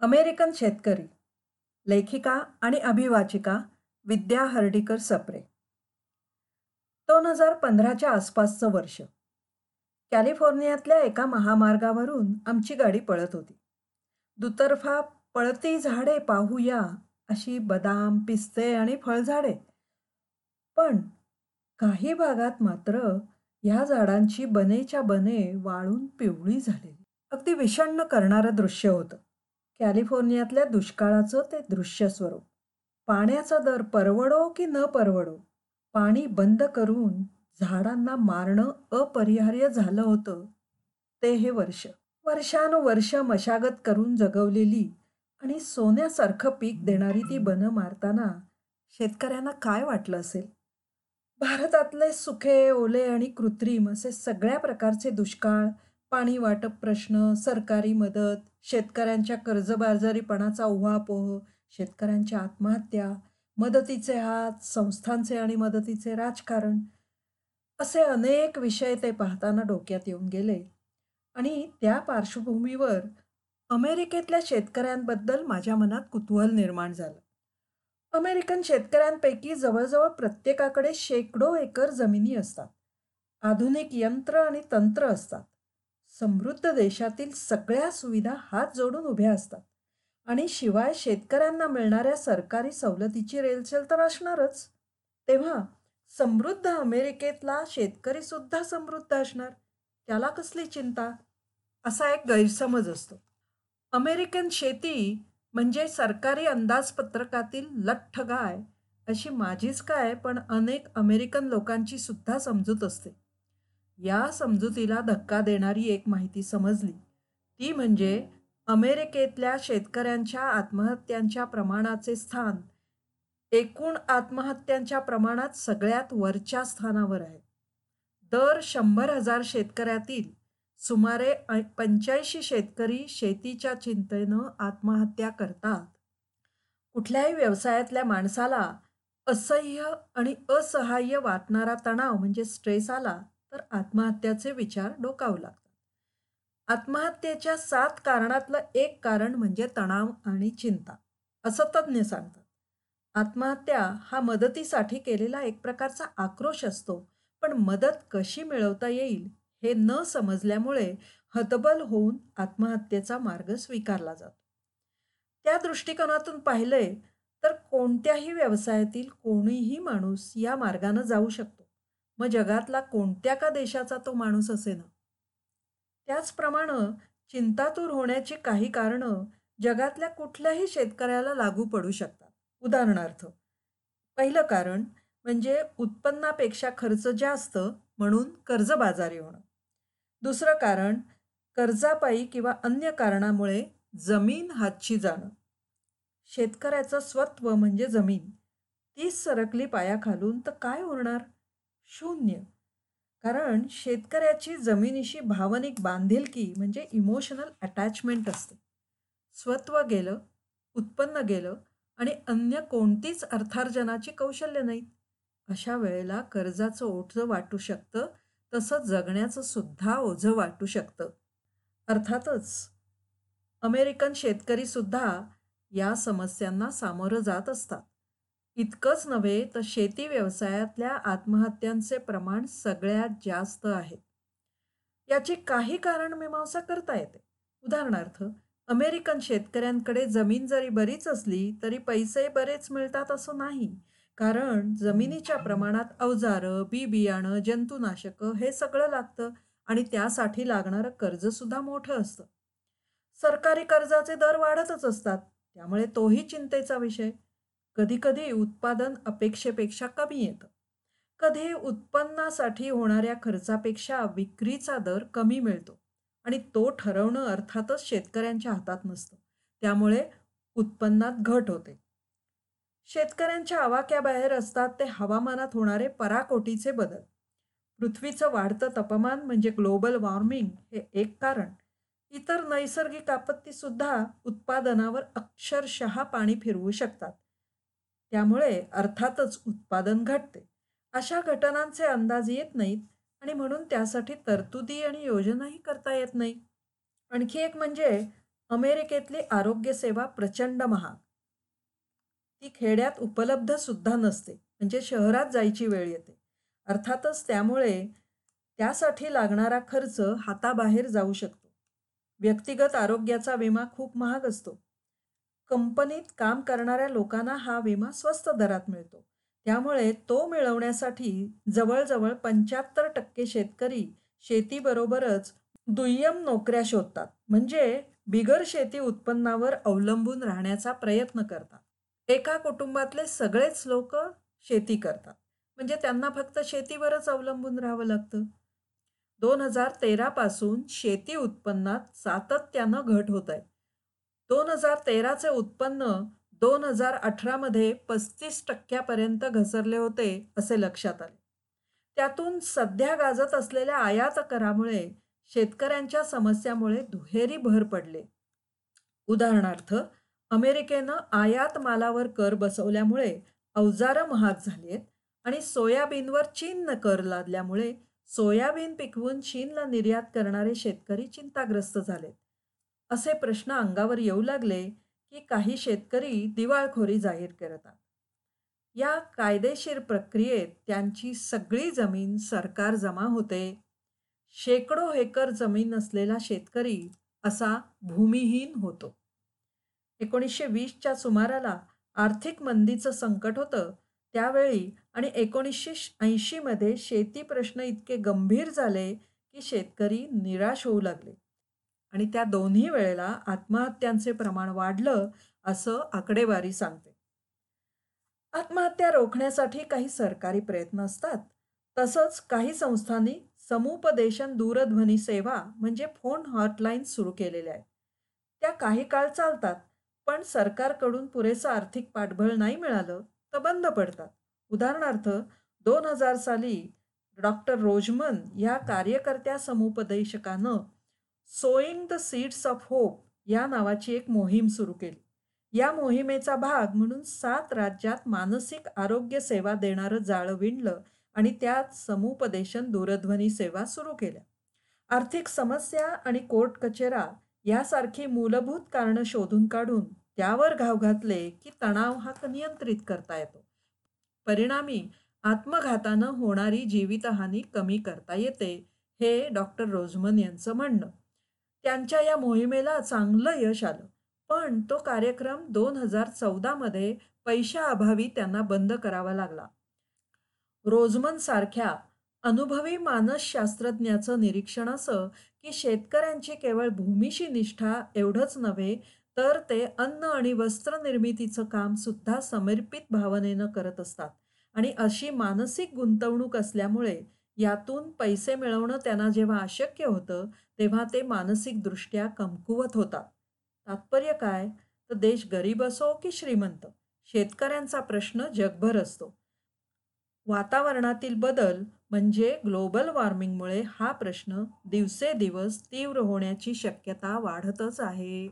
American शेतकरी लेखिका आणि अभिवाचिका विद्या हर्डीकर सप्रे. दोन हजार पंधराच्या आसपासचं वर्ष. कॅलिफोर्नियातल्या एका महामार्गावरून आमची गाडी पळत होती. दुतर्फा पळती झाडे पाहूया अशी बदाम पिस्ते आणि फळझाडे. पण काही भागात मात्र ह्या झाडांची बनेच्या बने वाळून पिवळी झालेली. अगदी विषण्ण करणारं दृश्य होतं. कॅलिफोर्नियातल्या दुष्काळाचं ते दृश्य स्वरूप पाण्याचा दर परवडो की न परवडो पाणी बंद करून झाडांना मारणं अपरिहार्य झालं होतं ते हे वर्ष. वर्षानुवर्ष मशागत करून जगवलेली आणि सोन्यासारखं पीक देणारी ती बनं मारताना शेतकऱ्यांना काय वाटलं असेल? भारतातले सुखे ओले आणि कृत्रिम असे सगळ्या प्रकारचे दुष्काळ पाणी वाटप प्रश्न सरकारी मदत शेतकऱ्यांच्या कर्जबाजारीपणाचा उहापोह शेतकऱ्यांच्या आत्महत्या मदतीचे हात संस्थांचे आणि मदतीचे राजकारण असे अनेक विषय ते पाहताना डोक्यात येऊन गेले. आणि त्या पार्श्वभूमीवर अमेरिकेतल्या शेतकऱ्यांबद्दल माझ्या मनात कुतूहल निर्माण झालं. अमेरिकन शेतकऱ्यांपैकी जवळजवळ प्रत्येकाकडे शेकडो एकर जमिनी असतात. आधुनिक यंत्र आणि तंत्र असतात. समृद्ध देशातील सगळ्या सुविधा हात जोडून उभ्या असतात. आणि शिवाय शेतकऱ्यांना मिळणाऱ्या सरकारी सवलतीची रेलचेल तर असणारच. तेव्हा समृद्ध अमेरिकेतला शेतकरी सुद्धा समृद्ध असणार त्याला कसली चिंता? असा एक गैरसमज असतो. अमेरिकन शेती म्हणजे सरकारी अंदाजपत्रकातील लठ्ठ गाय अशी माझीच काय पण अनेक अमेरिकन लोकांची सुद्धा समजूत असते. या समजुतीला धक्का देणारी एक माहिती समजली. ती म्हणजे अमेरिकेतल्या शेतकऱ्यांच्या आत्महत्यांच्या प्रमाणाचे स्थान. एकूण आत्महत्यांच्या प्रमाणात सगळ्यात वरच्या स्थानावर आहे. दर शंभर हजार शेतकऱ्यातील सुमारे पंच्याऐंशी शेतकरी शेतीच्या चिंतेनं आत्महत्या करतात. कुठल्याही व्यवसायातल्या माणसाला असह्य आणि असहाय्य वाटणारा तणाव म्हणजे स्ट्रेस आला तर आत्महत्याचे विचार डोकावू लागतात. आत्महत्येच्या सात कारणातलं एक कारण म्हणजे तणाव आणि चिंता असं तज्ज्ञ सांगतात. आत्महत्या हा मदतीसाठी केलेला एक प्रकारचा आक्रोश असतो पण मदत कशी मिळवता येईल हे न समजल्यामुळे हतबल होऊन आत्महत्येचा मार्ग स्वीकारला जातो. त्या दृष्टिकोनातून पाहिले तर कोणत्याही व्यवसायातील कोणीही माणूस या मार्गाने जाऊ शकतो. मग जगातला कोणत्या का देशाचा तो माणूस असे ना त्याचप्रमाणे चिंतातूर होण्याची काही कारणं जगातल्या कुठल्याही शेतकऱ्याला लागू पडू शकतात. उदाहरणार्थ पहिलं कारण म्हणजे उत्पन्नापेक्षा खर्च जास्त म्हणून कर्जबाजारी होणं. दुसरं कारण कर्जापायी किंवा अन्य कारणामुळे जमीन हातची जाणं. शेतकऱ्याचं स्वत्व म्हणजे जमीन. तीच सरकली पायाखालून तर काय उरणार? शून्य. कारण शेतकऱ्याची जमिनीशी भावनिक बांधिलकी म्हणजे इमोशनल अटॅचमेंट असते. स्वत्व गेलं उत्पन्न गेलं आणि अन्य कोणतीच अर्थार्जनाची कौशल्य नाहीत. अशा वेळेला कर्जाचं ओझं वाटू शकतं तसं जगण्याचं सुद्धा ओझं वाटू शकतं. अर्थातच अमेरिकन शेतकरीसुद्धा या समस्यांना सामोरं जात असतात. इतकंच नव्हे तर शेती व्यवसायातल्या आत्महत्यांचे प्रमाण सगळ्यात जास्त आहे. याची काही कारण मीमांसा करता येते. उदाहरणार्थ अमेरिकन शेतकऱ्यांकडे जमीन जरी बरीच असली तरी पैसे बरेच मिळतात असं नाही. कारण जमिनीच्या प्रमाणात अवजारं बी बियाणं जंतुनाशकं हे सगळं लागतं आणि त्यासाठी लागणारं कर्जसुद्धा मोठं असतं. सरकारी कर्जाचे दर वाढतच असतात. त्यामुळे तोही चिंतेचा विषय. कधीकधी उत्पादन अपेक्षेपेक्षा कमी येतं. कधी उत्पन्नासाठी होणाऱ्या खर्चापेक्षा विक्रीचा दर कमी मिळतो आणि तो ठरवणं अर्थातच शेतकऱ्यांच्या हातात नसतं. त्यामुळे उत्पन्नात घट होते. शेतकऱ्यांच्या आवाक्याबाहेर असतात ते हवामानात होणारे पराकोटीचे बदल. पृथ्वीचं वाढतं तापमान म्हणजे ग्लोबल वॉर्मिंग हे एक कारण. इतर नैसर्गिक आपत्ती सुद्धा उत्पादनावर अक्षरशः पाणी फिरवू शकतात. त्यामुळे अर्थातच उत्पादन घटते. अशा घटनांचे अंदाज येत नाहीत आणि म्हणून त्यासाठी तरतुदी आणि योजनाही करता येत नाही. आणखी एक म्हणजे अमेरिकेतली आरोग्यसेवा प्रचंड महाग. ती खेड्यात उपलब्ध सुद्धा नसते म्हणजे शहरात जायची वेळ येते. अर्थातच त्यामुळे त्यासाठी लागणारा खर्च हाताबाहेर जाऊ शकतो. व्यक्तिगत आरोग्याचा विमा खूप महाग असतो. कंपनीत काम करणाऱ्या लोकांना हा विमा स्वस्त दरात मिळतो. त्यामुळे तो मिळवण्यासाठी जवळजवळ पंच्याहत्तर टक्के शेतकरी शेतीबरोबरच दुय्यम नोकऱ्या शोधतात. म्हणजे बिगर शेती उत्पन्नावर अवलंबून राहण्याचा प्रयत्न करतात. एका कुटुंबातले सगळेच लोक शेती करतात. म्हणजे त्यांना फक्त शेतीवरच अवलंबून राहावं लागतं. दोन हजार तेरापासून शेती उत्पन्नात सातत्यानं घट होत आहे. दोन हजार तेराचे उत्पन्न दोन हजार अठरामध्ये पस्तीस टक्क्यापर्यंत घसरले होते असे लक्षात आले. त्यातून सध्या गाजत असलेल्या आयात करामुळे शेतकऱ्यांच्या समस्यामुळे दुहेरी भर पडले. उदाहरणार्थ अमेरिकेनं आयात मालावर कर बसवल्यामुळे अवजारं महाग झाली आहेत आणि सोयाबीनवर चीननं कर लादल्यामुळे सोयाबीन पिकवून चीनला निर्यात करणारे शेतकरी चिंताग्रस्त झालेत. असे प्रश्न अंगावर येऊ लागले की काही शेतकरी दिवाळखोरी जाहीर करतात. या कायदेशीर प्रक्रियेत त्यांची सगळी जमीन सरकार जमा होते. शेकडो एकर जमीन असलेला शेतकरी असा भूमिहीन होतो. एकोणीसशे वीसच्या सुमाराला आर्थिक मंदीचं संकट होतं. त्यावेळी आणि एकोणीसशे ऐंशीमध्ये शेती प्रश्न इतके गंभीर झाले की शेतकरी निराश होऊ लागले. आणि त्या दोन्ही वेळेला आत्महत्यांचे प्रमाण वाढलं असं आकडेवारी सांगते. आत्महत्या रोखण्यासाठी काही सरकारी प्रयत्न असतात. तसंच काही संस्थांनी समुपदेशन दूरध्वनी सेवा म्हणजे फोन हॉटलाईन सुरू केलेल्या आहेत. त्या काही काळ चालतात पण सरकारकडून पुरेसं आर्थिक पाठबळ नाही मिळालं तर बंद पडतात. उदाहरणार्थ दोन हजार साली डॉक्टर रोजमन या कार्यकर्त्या समुपदेशकानं sowing the seeds of hope या नावाची एक मोहीम सुरू केली. या मोहिमेचा भाग म्हणून सात राज्यात मानसिक आरोग्य सेवा देणारं जाळं विणलं आणि त्यात समुपदेशन दूरध्वनी सेवा सुरू केल्या. आर्थिक समस्या आणि कोर्ट कचेरा यासारखी मूलभूत कारणं शोधून काढून त्यावर घाव घातले की तणाव हा नियंत्रित करता येतो. परिणामी आत्मघातानं होणारी जीवितहानी कमी करता येते हे डॉक्टर रोजमन यांचं म्हणणं. त्यांच्या या मोहिमेला चांगलं यश आलं. पण तो कार्यक्रम दोन हजार चौदामध्ये पैशाअभावी त्यांना बंद करावा लागला. रोजमन सारख्या अनुभवी मानसशास्त्रज्ञाचं निरीक्षण असं की शेतकऱ्यांची केवळ भूमीशी निष्ठा एवढंच नव्हे तर ते अन्न आणि वस्त्र निर्मितीचं काम सुद्धा समर्पित भावनेनं करत असतात. आणि अशी मानसिक गुंतवणूक असल्यामुळे यातून पैसे मिळवणं त्यांना जेव्हा अशक्य होतं तेव्हा ते मानसिकदृष्ट्या कमकुवत होतात. तात्पर्य काय? तर देश गरीब असो की श्रीमंत शेतकऱ्यांचा प्रश्न जगभर असतो. वातावरणातील बदल म्हणजे ग्लोबल वॉर्मिंगमुळे हा प्रश्न दिवसेदिवस तीव्र होण्याची शक्यता वाढतच आहे.